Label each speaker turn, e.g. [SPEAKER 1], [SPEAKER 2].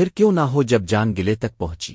[SPEAKER 1] پھر کیوں نہ ہو جب جان گلے تک پہنچی۔